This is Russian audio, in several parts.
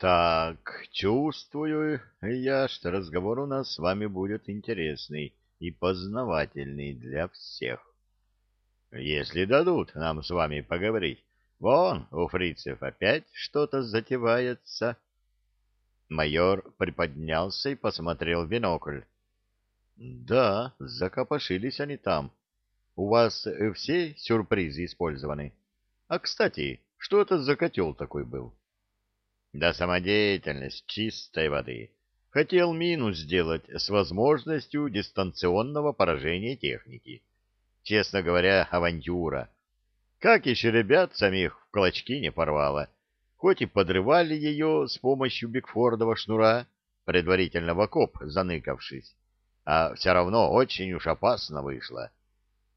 Так, чувствую я, что разговор у нас с вами будет интересный и познавательный для всех. Если дадут нам с вами поговорить, вон у фрицев опять что-то затевается. Майор приподнялся и посмотрел в бинокль. Да, закопошились они там. У вас все сюрпризы использованы. А, кстати, что это за котел такой был? Да самодеятельность чистой воды. Хотел мину сделать с возможностью дистанционного поражения техники. Честно говоря, авантюра. Как еще ребят самих в клочки не порвало. Хоть и подрывали ее с помощью Бигфордова шнура, предварительно в окоп заныкавшись, а все равно очень уж опасно вышло.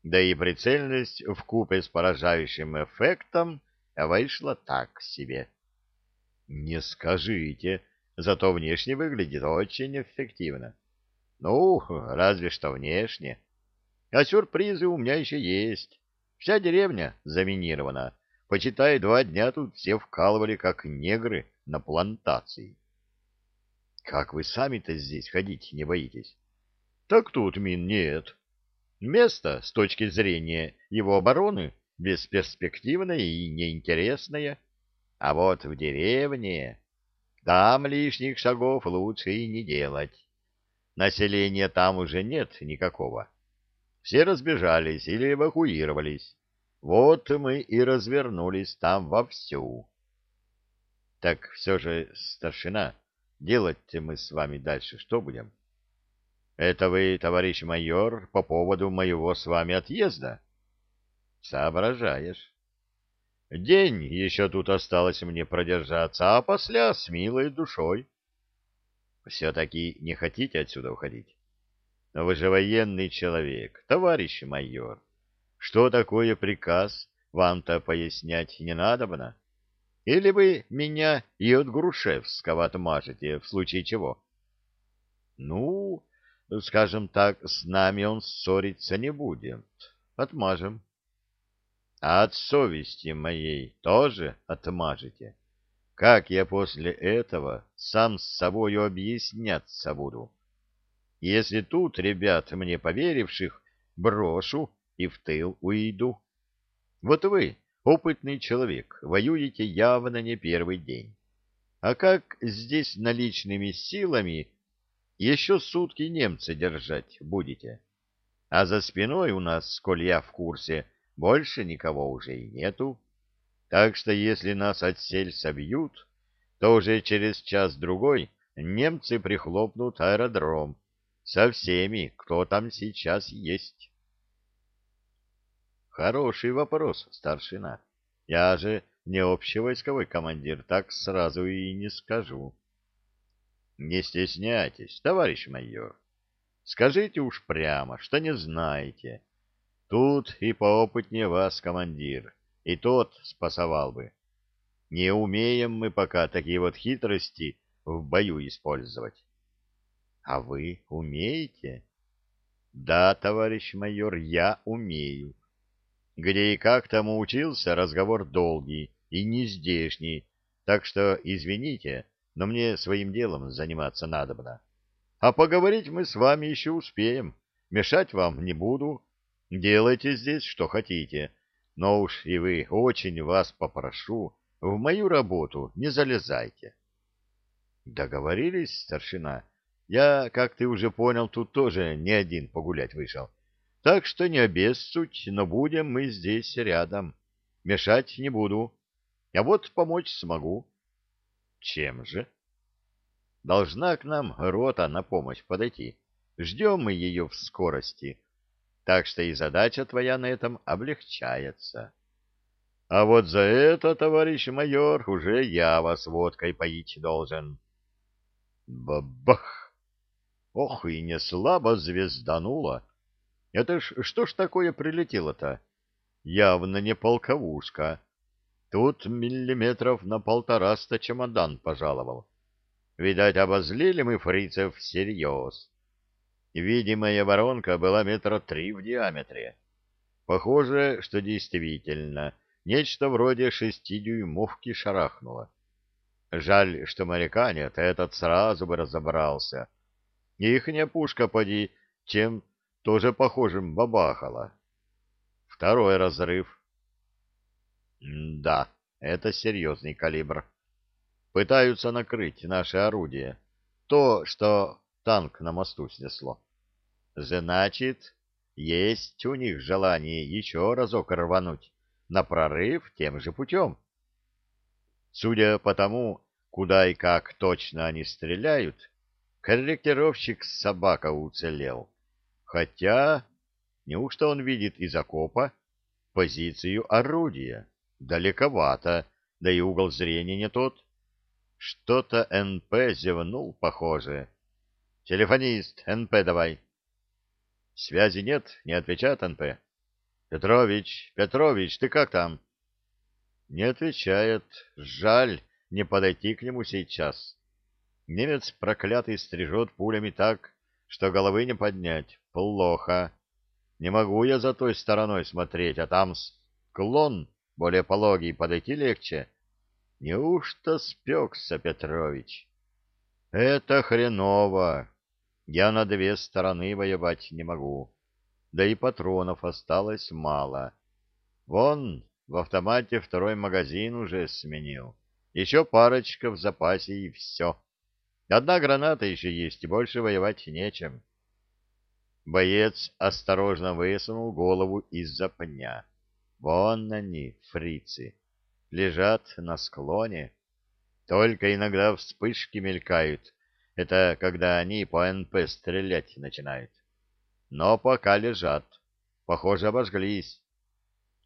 Да и прицельность в купе с поражающим эффектом вышла так себе. Не скажите, зато внешне выглядит очень эффективно. Ну, разве что внешне. А сюрпризы у меня еще есть. Вся деревня заминирована. Почитай, два дня тут все вкалывали, как негры на плантации. Как вы сами-то здесь ходить не боитесь? Так тут мин нет. Место, с точки зрения его обороны, бесперспективное и неинтересное. А вот в деревне там лишних шагов лучше и не делать. Населения там уже нет никакого. Все разбежались или эвакуировались. Вот мы и развернулись там вовсю. Так все же, старшина, делать мы с вами дальше что будем? Это вы, товарищ майор, по поводу моего с вами отъезда? Соображаешь. День еще тут осталось мне продержаться, а после с милой душой. Все-таки не хотите отсюда уходить? Но вы же военный человек, товарищ майор. Что такое приказ, вам-то пояснять не надобно. Или вы меня и от Грушевского отмажете, в случае чего? Ну, скажем так, с нами он ссориться не будет. Отмажем. А от совести моей тоже отмажете. Как я после этого сам с собою объясняться буду? Если тут ребят, мне поверивших, брошу и в тыл уйду. Вот вы, опытный человек, воюете явно не первый день. А как здесь наличными силами еще сутки немцы держать будете? А за спиной у нас, сколь я в курсе, больше никого уже и нету. Так что если нас отсель собьют, то уже через час-другой немцы прихлопнут аэродром со всеми, кто там сейчас есть. Хороший вопрос, старшина. Я же не общевойсковой командир, так сразу и не скажу. Не стесняйтесь, товарищ майор. Скажите уж прямо, что не знаете. Тут и поопытнее вас, командир, и тот спасовал бы. Не умеем мы пока такие вот хитрости в бою использовать. А вы умеете? Да, товарищ майор, я умею. Где и как тому учился, разговор долгий и не здешний, так что извините, но мне своим делом заниматься надобно. А поговорить мы с вами еще успеем. Мешать вам не буду, Делайте здесь, что хотите, но уж и вы очень вас попрошу, в мою работу не залезайте. Договорились, старшина? Я, как ты уже понял, тут тоже не один погулять вышел. Так что не обессудь, но будем мы здесь рядом. Мешать не буду. А вот помочь смогу. Чем же? Должна к нам рота на помощь подойти. Ждем мы ее в скорости так что и задача твоя на этом облегчается. А вот за это, товарищ майор, уже я вас водкой поить должен. Бабах! Ох, и не слабо звездануло. Это ж что ж такое прилетело-то? Явно не полковушка. Тут миллиметров на полтораста чемодан пожаловал. Видать, обозлили мы фрицев всерьез. Видимая воронка была метра три в диаметре. Похоже, что действительно нечто вроде шестидюймовки шарахнуло. Жаль, что моряка нет, этот сразу бы разобрался. Ихняя пушка, поди, чем тоже похожим бабахала. Второй разрыв. да, это серьезный калибр. Пытаются накрыть наше орудие. То, что танк на мосту снесло. Значит, есть у них желание еще разок рвануть на прорыв тем же путем. Судя по тому, куда и как точно они стреляют, корректировщик собака уцелел. Хотя, неужто он видит из окопа позицию орудия? Далековато, да и угол зрения не тот. Что-то НП зевнул, похоже. Телефонист, НП давай. Связи нет, не отвечает НП. Петрович, Петрович, ты как там? Не отвечает. Жаль, не подойти к нему сейчас. Немец проклятый стрижет пулями так, что головы не поднять. Плохо. Не могу я за той стороной смотреть, а там склон более пологий, подойти легче. Неужто спекся Петрович? Это хреново. Я на две стороны воевать не могу. Да и патронов осталось мало. Вон, в автомате второй магазин уже сменил. Еще парочка в запасе и все. Одна граната еще есть, и больше воевать нечем. Боец осторожно высунул голову из-за пня. Вон они, фрицы, лежат на склоне. Только иногда вспышки мелькают. Это когда они по НП стрелять начинают. Но пока лежат. Похоже, обожглись.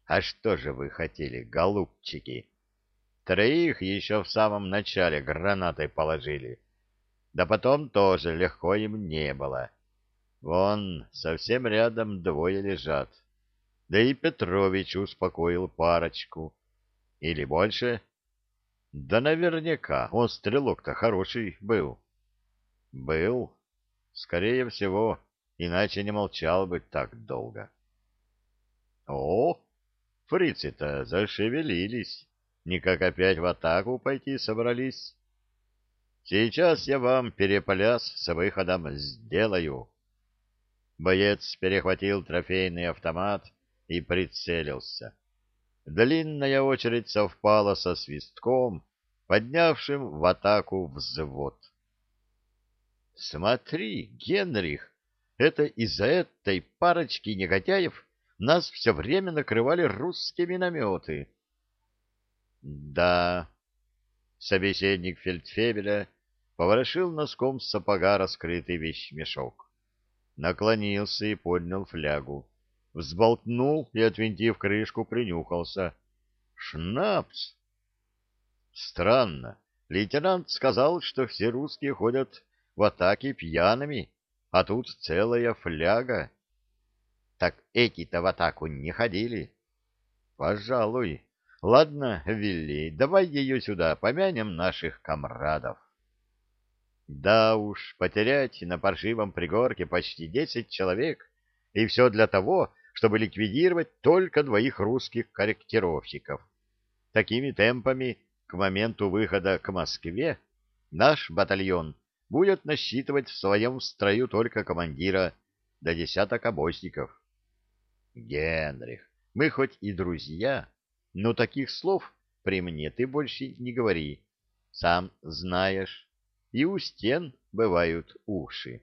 А что же вы хотели, голубчики? Троих еще в самом начале гранатой положили. Да потом тоже легко им не было. Вон, совсем рядом двое лежат. Да и Петрович успокоил парочку. Или больше? Да наверняка, он стрелок-то хороший был. Был. Скорее всего, иначе не молчал бы так долго. О, фрицы-то зашевелились. Никак опять в атаку пойти собрались. Сейчас я вам перепляс с выходом сделаю. Боец перехватил трофейный автомат и прицелился. Длинная очередь совпала со свистком, поднявшим в атаку взвод. «Смотри, Генрих, это из-за этой парочки негодяев нас все время накрывали русские минометы». «Да...» Собеседник фельдфебеля поворошил носком сапога раскрытый вещмешок. Наклонился и поднял флягу. Взболтнул и, отвинтив крышку, принюхался. «Шнапс!» «Странно. Лейтенант сказал, что все русские ходят в атаке пьяными, а тут целая фляга». «Так эти-то в атаку не ходили?» «Пожалуй. Ладно, Вилли, давай ее сюда, помянем наших комрадов». Да уж, потерять на паршивом пригорке почти десять человек, и все для того, чтобы ликвидировать только двоих русских корректировщиков. Такими темпами к моменту выхода к Москве наш батальон будет насчитывать в своем строю только командира до десяток обозников. Генрих, мы хоть и друзья, но таких слов при мне ты больше не говори. Сам знаешь и у стен бывают уши.